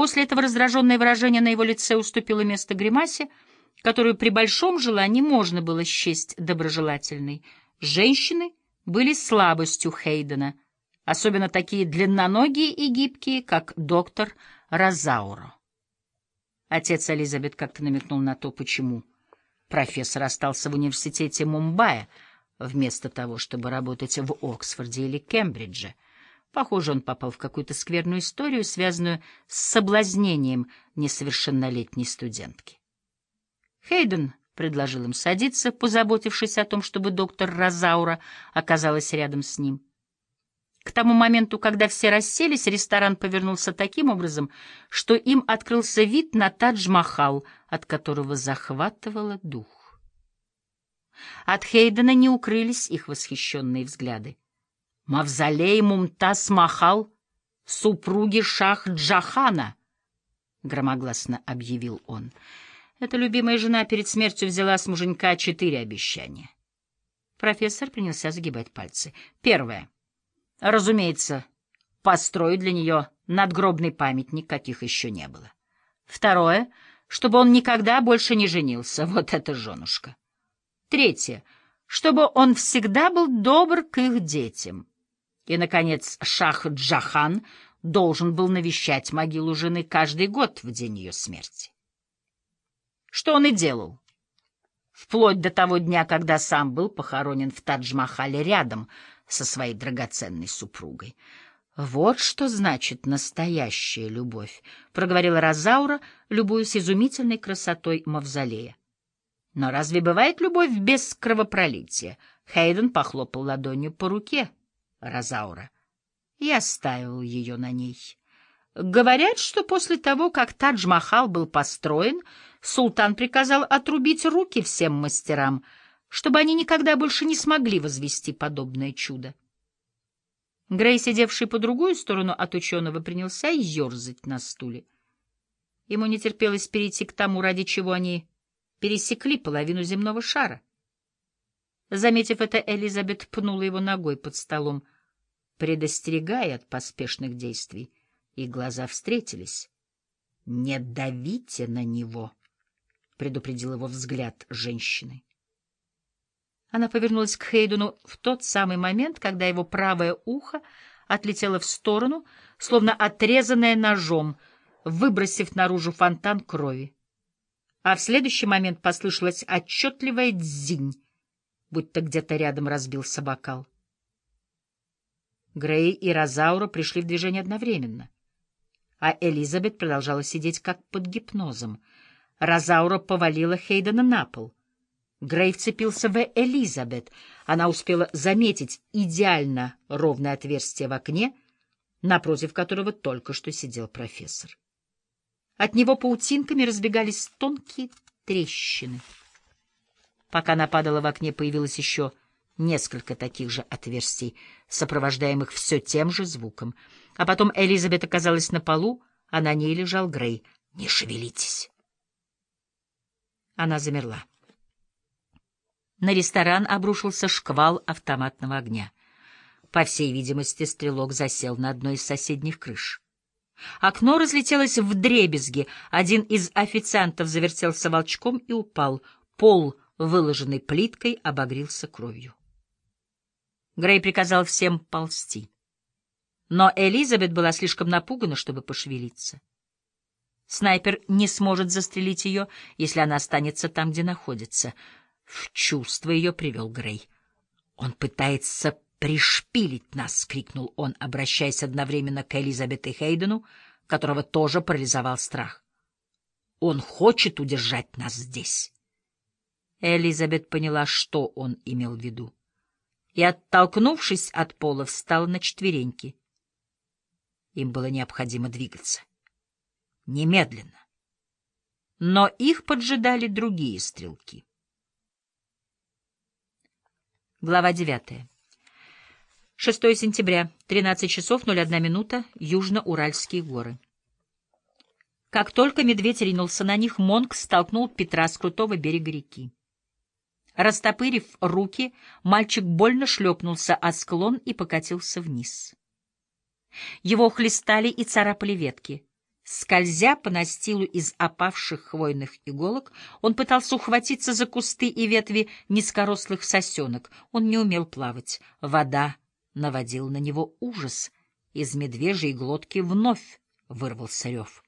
После этого раздраженное выражение на его лице уступило место гримасе, которую при большом желании можно было счесть доброжелательной. Женщины были слабостью Хейдена, особенно такие длинноногие и гибкие, как доктор Розауро. Отец Элизабет как-то намекнул на то, почему профессор остался в университете Мумбаи, вместо того, чтобы работать в Оксфорде или Кембридже. Похоже, он попал в какую-то скверную историю, связанную с соблазнением несовершеннолетней студентки. Хейден предложил им садиться, позаботившись о том, чтобы доктор Розаура оказалась рядом с ним. К тому моменту, когда все расселись, ресторан повернулся таким образом, что им открылся вид на Тадж-Махал, от которого захватывало дух. От Хейдена не укрылись их восхищенные взгляды. «Мавзолей Мумтаз-Махал, супруги Шах-Джахана», — громогласно объявил он. Эта любимая жена перед смертью взяла с муженька четыре обещания. Профессор принялся загибать пальцы. Первое. Разумеется, построить для нее надгробный памятник, каких еще не было. Второе. Чтобы он никогда больше не женился. Вот эта женушка. Третье. Чтобы он всегда был добр к их детям. И, наконец, Шах Джахан должен был навещать могилу жены каждый год в день ее смерти что он и делал. Вплоть до того дня, когда сам был похоронен в Тадж-Махале рядом со своей драгоценной супругой. «Вот что значит настоящая любовь», — проговорила Розаура, любуясь изумительной красотой мавзолея. «Но разве бывает любовь без кровопролития?» Хейден похлопал ладонью по руке Розаура. Я ставил ее на ней. Говорят, что после того, как Тадж-Махал был построен, султан приказал отрубить руки всем мастерам, чтобы они никогда больше не смогли возвести подобное чудо. Грей, сидевший по другую сторону от ученого, принялся ерзать на стуле. Ему не терпелось перейти к тому, ради чего они пересекли половину земного шара. Заметив это, Элизабет пнула его ногой под столом, предостерегая от поспешных действий и глаза встретились. «Не давите на него», — предупредил его взгляд женщины. Она повернулась к Хейдену в тот самый момент, когда его правое ухо отлетело в сторону, словно отрезанное ножом, выбросив наружу фонтан крови. А в следующий момент послышалась отчетливая дзинь, будто где-то рядом разбился бокал. Грей и Розаура пришли в движение одновременно — а Элизабет продолжала сидеть как под гипнозом. Розаура повалила Хейдена на пол. Грей вцепился в Элизабет. Она успела заметить идеально ровное отверстие в окне, напротив которого только что сидел профессор. От него паутинками разбегались тонкие трещины. Пока она падала в окне, появилось еще несколько таких же отверстий, сопровождаемых все тем же звуком — а потом Элизабет оказалась на полу, а на ней лежал Грей. «Не шевелитесь!» Она замерла. На ресторан обрушился шквал автоматного огня. По всей видимости, стрелок засел на одной из соседних крыш. Окно разлетелось в дребезги. Один из официантов завертелся волчком и упал. Пол, выложенный плиткой, обогрелся кровью. Грей приказал всем ползти. Но Элизабет была слишком напугана, чтобы пошевелиться. Снайпер не сможет застрелить ее, если она останется там, где находится. В чувство ее привел Грей. «Он пытается пришпилить нас!» — крикнул он, обращаясь одновременно к Элизабет и Хейдену, которого тоже парализовал страх. «Он хочет удержать нас здесь!» Элизабет поняла, что он имел в виду, и, оттолкнувшись от пола, встала на четвереньки. Им было необходимо двигаться. Немедленно. Но их поджидали другие стрелки. Глава девятая. 6 сентября, 13 часов 01 минута, Южно-Уральские горы. Как только медведь ринулся на них, Монг столкнул Петра с крутого берега реки. Растопырив руки, мальчик больно шлепнулся о склон и покатился вниз. Его хлестали и царапали ветки. Скользя по настилу из опавших хвойных иголок, он пытался ухватиться за кусты и ветви низкорослых сосенок. Он не умел плавать. Вода наводила на него ужас. Из медвежьей глотки вновь вырвался рев.